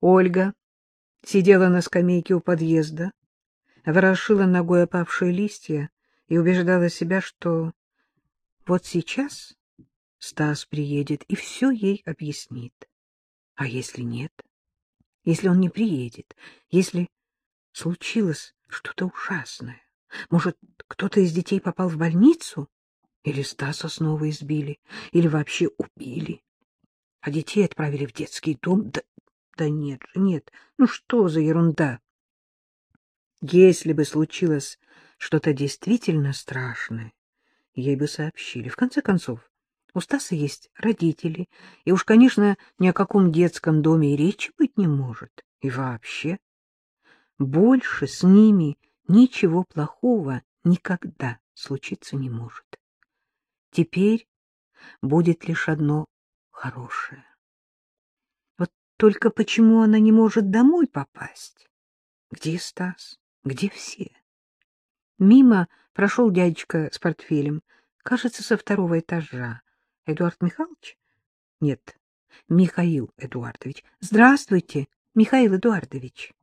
Ольга сидела на скамейке у подъезда, ворошила ногой опавшие листья и убеждала себя, что вот сейчас Стас приедет и все ей объяснит. А если нет? Если он не приедет? Если случилось что-то ужасное? Может, кто-то из детей попал в больницу? Или Стаса снова избили? Или вообще убили? А детей отправили в детский дом? Да, да нет же, нет. Ну что за ерунда? Если бы случилось что-то действительно страшное, ей бы сообщили. В конце концов, у Стаса есть родители, и уж, конечно, ни о каком детском доме и речи быть не может. И вообще, больше с ними ничего плохого никогда случиться не может. Теперь будет лишь одно хорошее. Только почему она не может домой попасть? Где Стас? Где все? Мимо прошел дядечка с портфелем, кажется, со второго этажа. Эдуард Михайлович? Нет, Михаил Эдуардович. Здравствуйте, Михаил Эдуардович.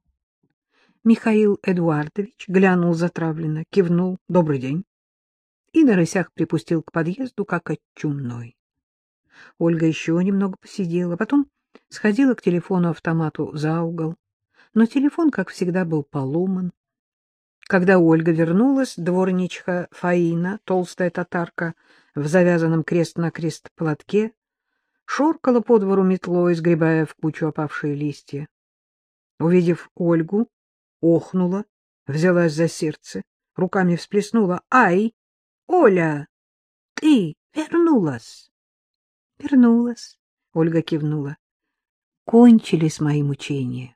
Михаил Эдуардович глянул затравленно, кивнул «Добрый день» и на рысях припустил к подъезду, как от чумной. Ольга еще немного посидела, потом сходила к телефону-автомату за угол, но телефон, как всегда, был поломан. Когда Ольга вернулась, дворничка Фаина, толстая татарка, в завязанном крест-накрест платке, шоркала по двору метлой, сгребая в кучу опавшие листья. Увидев Ольгу, охнула, взялась за сердце, руками всплеснула. — Ай, Оля, ты вернулась? — Вернулась, — Ольга кивнула. — Кончились мои мучения.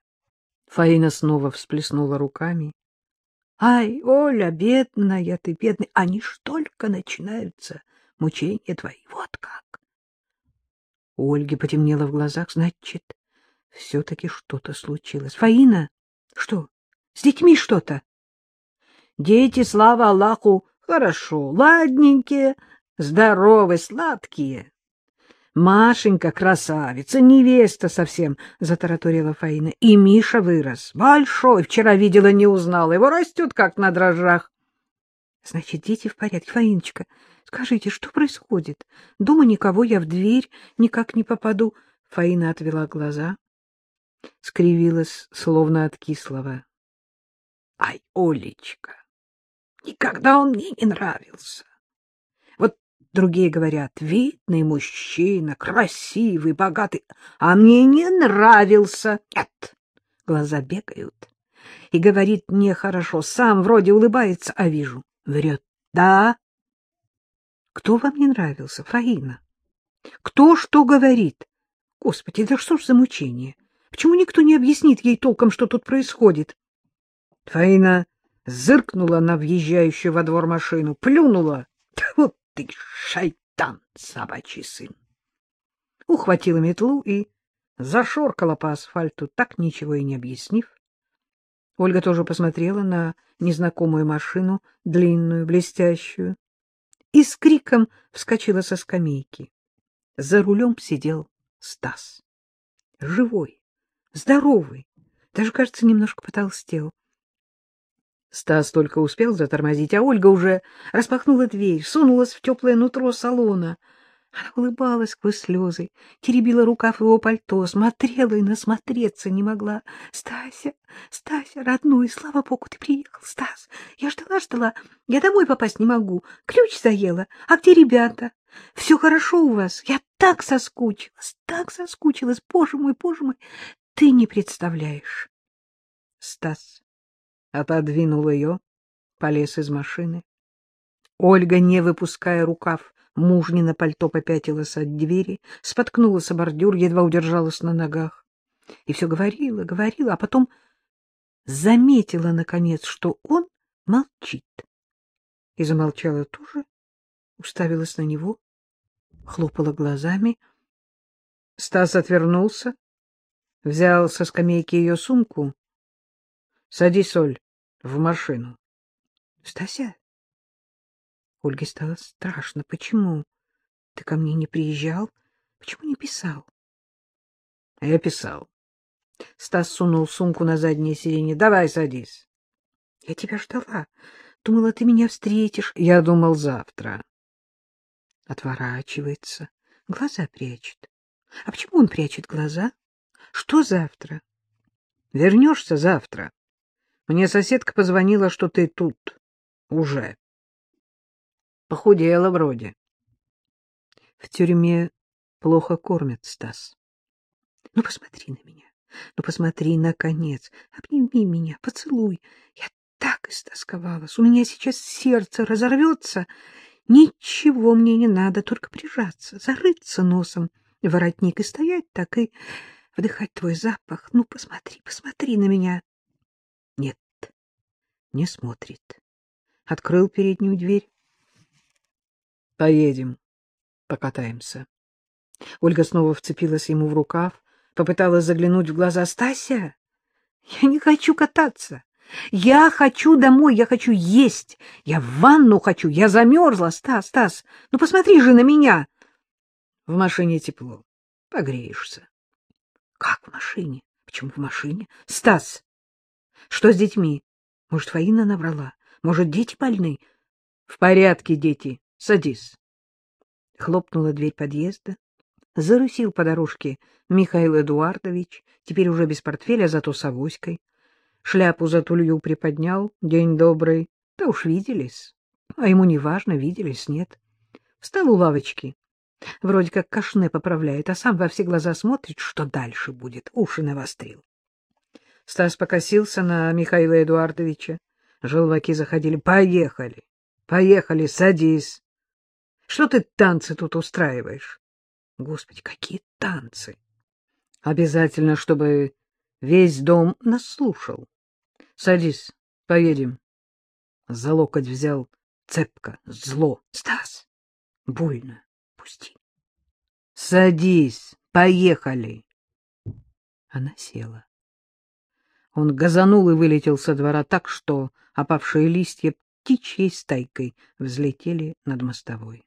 Фаина снова всплеснула руками. — Ай, Оля, бедная ты, бедная, они ж только начинаются мучения твои, вот как. У Ольги потемнело в глазах, значит, все-таки что-то случилось. Фаина, что, с детьми что-то? Дети, слава Аллаху, хорошо, ладненькие, здоровые, сладкие. Машенька красавица, невеста совсем, — затараторила Фаина. И Миша вырос, большой, вчера видела, не узнала, его растет, как на дрожжах. Значит, дети в порядке. Фаиночка, скажите, что происходит? Дома никого, я в дверь никак не попаду. Фаина отвела глаза, скривилась, словно от кислого. Ай, Олечка, никогда он мне не нравился. Другие говорят, видный мужчина, красивый, богатый, а мне не нравился. Нет, глаза бегают. И говорит мне хорошо, сам вроде улыбается, а вижу, Врет. Да. Кто вам не нравился, Фаина? Кто что говорит? Господи, да что ж за мучение? Почему никто не объяснит ей толком, что тут происходит? Фаина зыркнула на въезжающую во двор машину, плюнула. Вот ты шайтан, собачий сын! Ухватила метлу и зашоркала по асфальту, так ничего и не объяснив. Ольга тоже посмотрела на незнакомую машину, длинную, блестящую, и с криком вскочила со скамейки. За рулем сидел Стас. Живой, здоровый, даже, кажется, немножко потолстел. Стас только успел затормозить, а Ольга уже распахнула дверь, сунулась в теплое нутро салона — она улыбалась сквозь слезы, теребила рукав его пальто, смотрела и насмотреться не могла. — Стася, Стася, родной, слава богу, ты приехал, Стас. Я ждала-ждала, я домой попасть не могу, ключ заела. А где ребята? Все хорошо у вас? Я так соскучилась, так соскучилась, боже мой, боже мой, ты не представляешь. Стас отодвинул ее, полез из машины. Ольга, не выпуская рукав, Мужнина пальто попятилась от двери, споткнулась о бордюр, едва удержалась на ногах. И все говорила, говорила, а потом заметила, наконец, что он молчит. И замолчала тоже, уставилась на него, хлопала глазами. Стас отвернулся, взял со скамейки ее сумку. — Садись, Оль, в машину. — Стася, Ольге стало страшно. Почему? Ты ко мне не приезжал? Почему не писал? Я писал. Стас сунул сумку на заднее сиденье. — Давай садись. — Я тебя ждала. Думала, ты меня встретишь. Я думал, завтра. Отворачивается, глаза прячет. А почему он прячет глаза? Что завтра? Вернешься завтра. Мне соседка позвонила, что ты тут. Уже. Похудела вроде. В тюрьме плохо кормят, Стас. Ну, посмотри на меня. Ну, посмотри, наконец. Обними меня, поцелуй. Я так истосковалась. У меня сейчас сердце разорвется. Ничего мне не надо, только прижаться, зарыться носом в воротник и стоять так, и вдыхать твой запах. Ну, посмотри, посмотри на меня. Нет, не смотрит. Открыл переднюю дверь. Поедем, покатаемся. Ольга снова вцепилась ему в рукав, попыталась заглянуть в глаза. — Стася, я не хочу кататься. Я хочу домой, я хочу есть, я в ванну хочу, я замерзла. Стас, Стас, ну посмотри же на меня. В машине тепло, погреешься. Как в машине? Почему в машине? Стас, что с детьми? Может, Фаина набрала? Может, дети больны? В порядке, дети, садись. Хлопнула дверь подъезда. Зарусил по дорожке Михаил Эдуардович, теперь уже без портфеля, зато с авоськой. Шляпу за тулью приподнял. День добрый. Да уж виделись. А ему не важно, виделись, нет. Встал у лавочки. Вроде как кашне поправляет, а сам во все глаза смотрит, что дальше будет. Уши навострил. Стас покосился на Михаила Эдуардовича. Желваки заходили. Поехали. Поехали, садись. Что ты танцы тут устраиваешь? Господи, какие танцы! Обязательно, чтобы весь дом нас слушал. Садись, поедем. За локоть взял цепко, зло. Стас, больно, пусти. Садись, поехали. Она села. Он газанул и вылетел со двора так, что опавшие листья птичьей стайкой взлетели над мостовой.